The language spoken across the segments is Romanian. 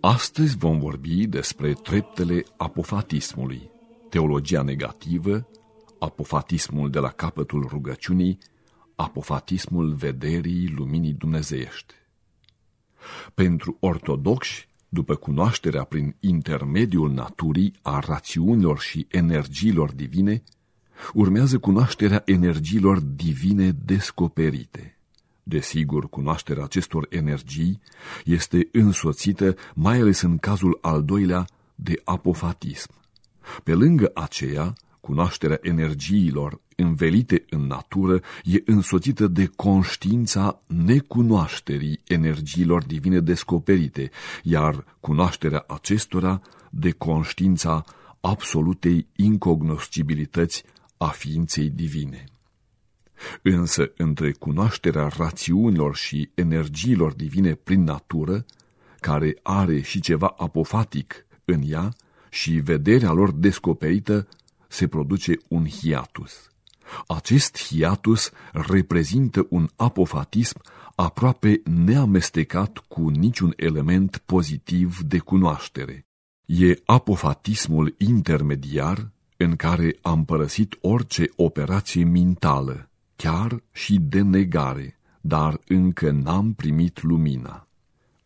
Astăzi vom vorbi despre treptele apofatismului, teologia negativă, apofatismul de la capătul rugăciunii, apofatismul vederii luminii dumnezeiești. Pentru ortodoxi, după cunoașterea prin intermediul naturii a rațiunilor și energiilor divine, urmează cunoașterea energiilor divine descoperite. Desigur, cunoașterea acestor energii este însoțită, mai ales în cazul al doilea, de apofatism. Pe lângă aceea, cunoașterea energiilor învelite în natură e însoțită de conștiința necunoașterii energiilor divine descoperite, iar cunoașterea acestora de conștiința absolutei incognoscibilități a ființei divine. Însă, între cunoașterea rațiunilor și energiilor divine prin natură, care are și ceva apofatic în ea, și vederea lor descoperită, se produce un hiatus. Acest hiatus reprezintă un apofatism aproape neamestecat cu niciun element pozitiv de cunoaștere. E apofatismul intermediar în care am părăsit orice operație mentală, chiar și de negare, dar încă n-am primit lumina.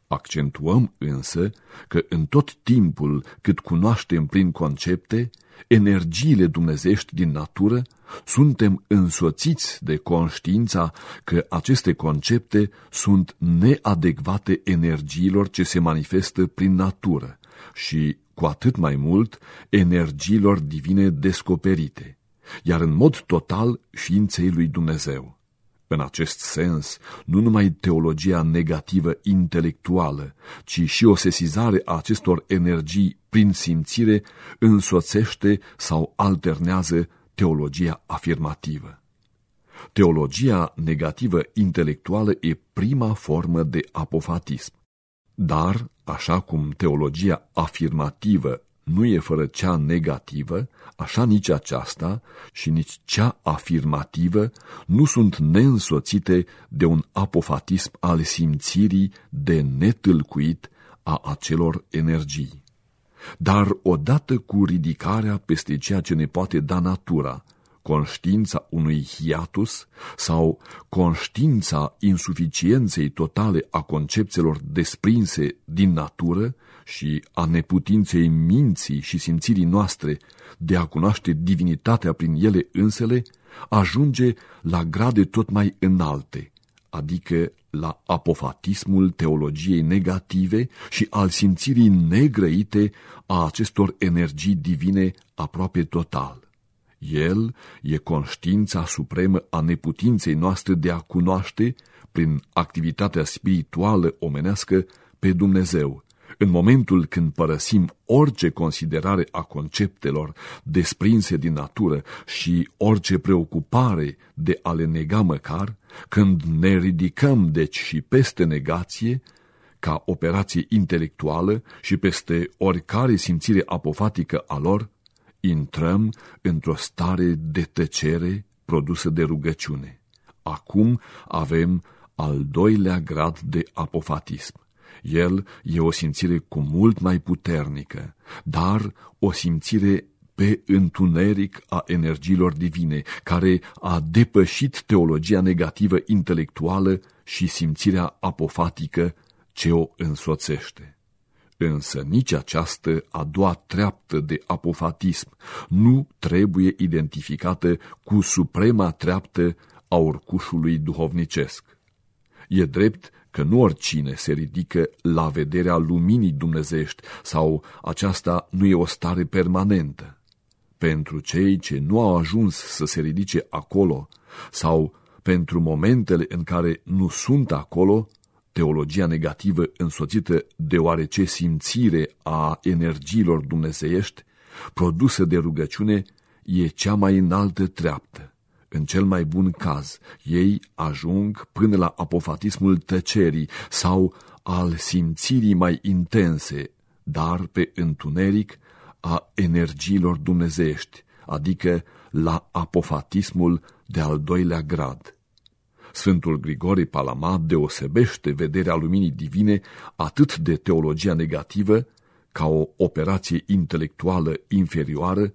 Accentuăm însă că în tot timpul cât cunoaștem prin concepte, energiile dumnezești din natură, suntem însoțiți de conștiința că aceste concepte sunt neadecvate energiilor ce se manifestă prin natură și, cu atât mai mult, energiilor divine descoperite iar în mod total ființei lui Dumnezeu. În acest sens, nu numai teologia negativă intelectuală, ci și o sesizare a acestor energii prin simțire însoțește sau alternează teologia afirmativă. Teologia negativă intelectuală e prima formă de apofatism. Dar, așa cum teologia afirmativă nu e fără cea negativă, așa nici aceasta și nici cea afirmativă nu sunt neînsoțite de un apofatism al simțirii de netâlcuit a acelor energii. Dar odată cu ridicarea peste ceea ce ne poate da natura, conștiința unui hiatus sau conștiința insuficienței totale a concepțiilor desprinse din natură și a neputinței minții și simțirii noastre de a cunoaște divinitatea prin ele însele, ajunge la grade tot mai înalte, adică la apofatismul teologiei negative și al simțirii negrăite a acestor energii divine aproape total. El e conștiința supremă a neputinței noastre de a cunoaște, prin activitatea spirituală omenească, pe Dumnezeu. În momentul când părăsim orice considerare a conceptelor desprinse din natură și orice preocupare de a le nega măcar, când ne ridicăm deci și peste negație, ca operație intelectuală și peste oricare simțire apofatică a lor, intrăm într-o stare de tăcere produsă de rugăciune. Acum avem al doilea grad de apofatism. El e o simțire cu mult mai puternică, dar o simțire pe întuneric a energiilor divine, care a depășit teologia negativă intelectuală și simțirea apofatică ce o însoțește. Însă nici această a doua treaptă de apofatism nu trebuie identificată cu suprema treaptă a urcușului duhovnicesc. E drept că nu oricine se ridică la vederea luminii dumnezești sau aceasta nu e o stare permanentă. Pentru cei ce nu au ajuns să se ridice acolo sau pentru momentele în care nu sunt acolo, teologia negativă însoțită deoarece simțire a energiilor dumnezeiești, produsă de rugăciune, e cea mai înaltă treaptă. În cel mai bun caz, ei ajung până la apofatismul tăcerii sau al simțirii mai intense, dar pe întuneric a energiilor dumnezeiești, adică la apofatismul de al doilea grad. Sfântul Grigore Palama deosebește vederea luminii divine atât de teologia negativă, ca o operație intelectuală inferioară,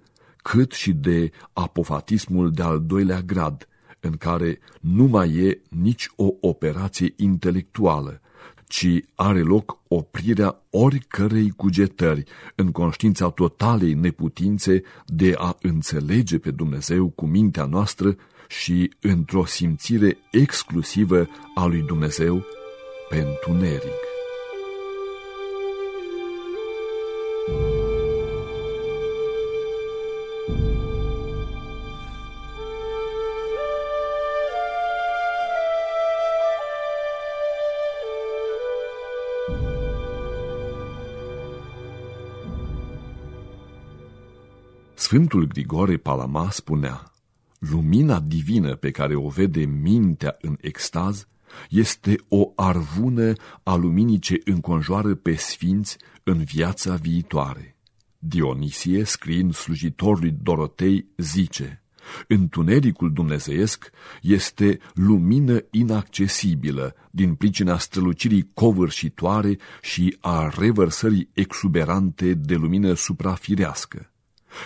cât și de apofatismul de al doilea grad, în care nu mai e nici o operație intelectuală, ci are loc oprirea oricărei cugetări în conștiința totalei neputințe de a înțelege pe Dumnezeu cu mintea noastră și într-o simțire exclusivă a lui Dumnezeu pentru neric. Sfântul Grigore Palama spunea, lumina divină pe care o vede mintea în extaz este o arvună a luminii ce înconjoară pe sfinți în viața viitoare. Dionisie, scriind slujitorului Dorotei, zice, Întunericul dumnezeiesc este lumină inaccesibilă din pricina strălucirii covârșitoare și a revărsării exuberante de lumină suprafirească.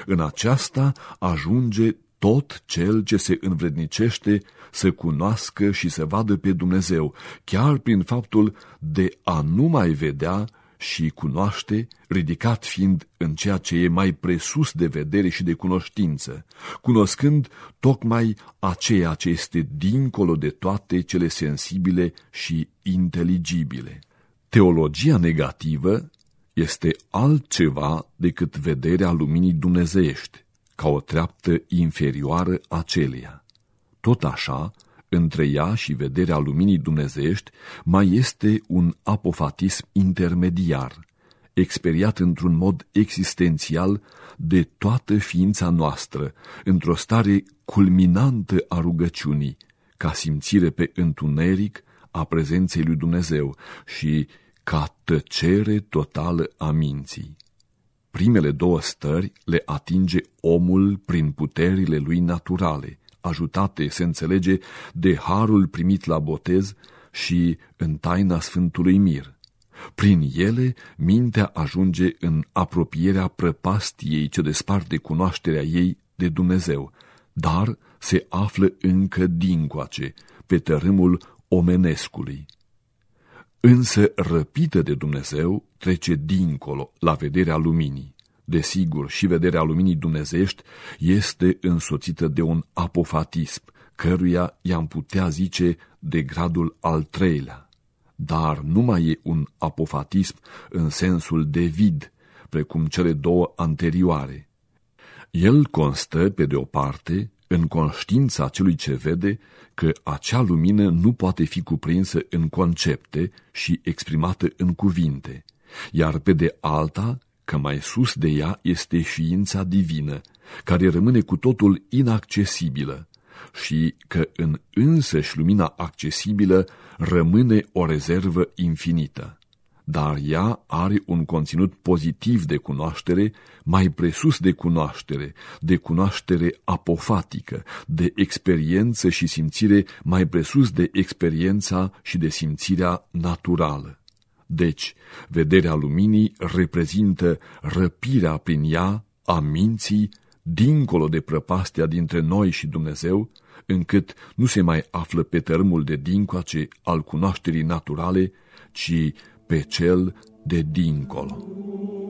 În aceasta ajunge tot cel ce se învrednicește să cunoască și să vadă pe Dumnezeu, chiar prin faptul de a nu mai vedea și cunoaște, ridicat fiind în ceea ce e mai presus de vedere și de cunoștință, cunoscând tocmai aceea ce este dincolo de toate cele sensibile și inteligibile. Teologia negativă este altceva decât vederea luminii dumnezeiești, ca o treaptă inferioară aceleia. Tot așa, între ea și vederea luminii dumnezeiești mai este un apofatism intermediar, experiat într-un mod existențial de toată ființa noastră, într-o stare culminantă a rugăciunii, ca simțire pe întuneric a prezenței lui Dumnezeu și ca tăcere totală a minții. Primele două stări le atinge omul prin puterile lui naturale, ajutate, se înțelege, de harul primit la botez și în taina Sfântului Mir. Prin ele, mintea ajunge în apropierea prăpastiei ce desparte cunoașterea ei de Dumnezeu, dar se află încă dincoace, pe tărâmul omenescului. Însă, răpită de Dumnezeu, trece dincolo, la vederea luminii. Desigur, și vederea luminii dumnezeiești este însoțită de un apofatism, căruia i-am putea zice de gradul al treilea. Dar nu mai e un apofatism în sensul de vid, precum cele două anterioare. El constă, pe de o parte, în conștiința celui ce vede că acea lumină nu poate fi cuprinsă în concepte și exprimată în cuvinte, iar pe de alta că mai sus de ea este ființa divină, care rămâne cu totul inaccesibilă și că în însăși lumina accesibilă rămâne o rezervă infinită dar ea are un conținut pozitiv de cunoaștere, mai presus de cunoaștere, de cunoaștere apofatică, de experiență și simțire mai presus de experiența și de simțirea naturală. Deci, vederea luminii reprezintă răpirea prin ea a minții dincolo de prăpastia dintre noi și Dumnezeu, încât nu se mai află pe tărâmul de dincoace al cunoașterii naturale, ci pe cel de dincolo.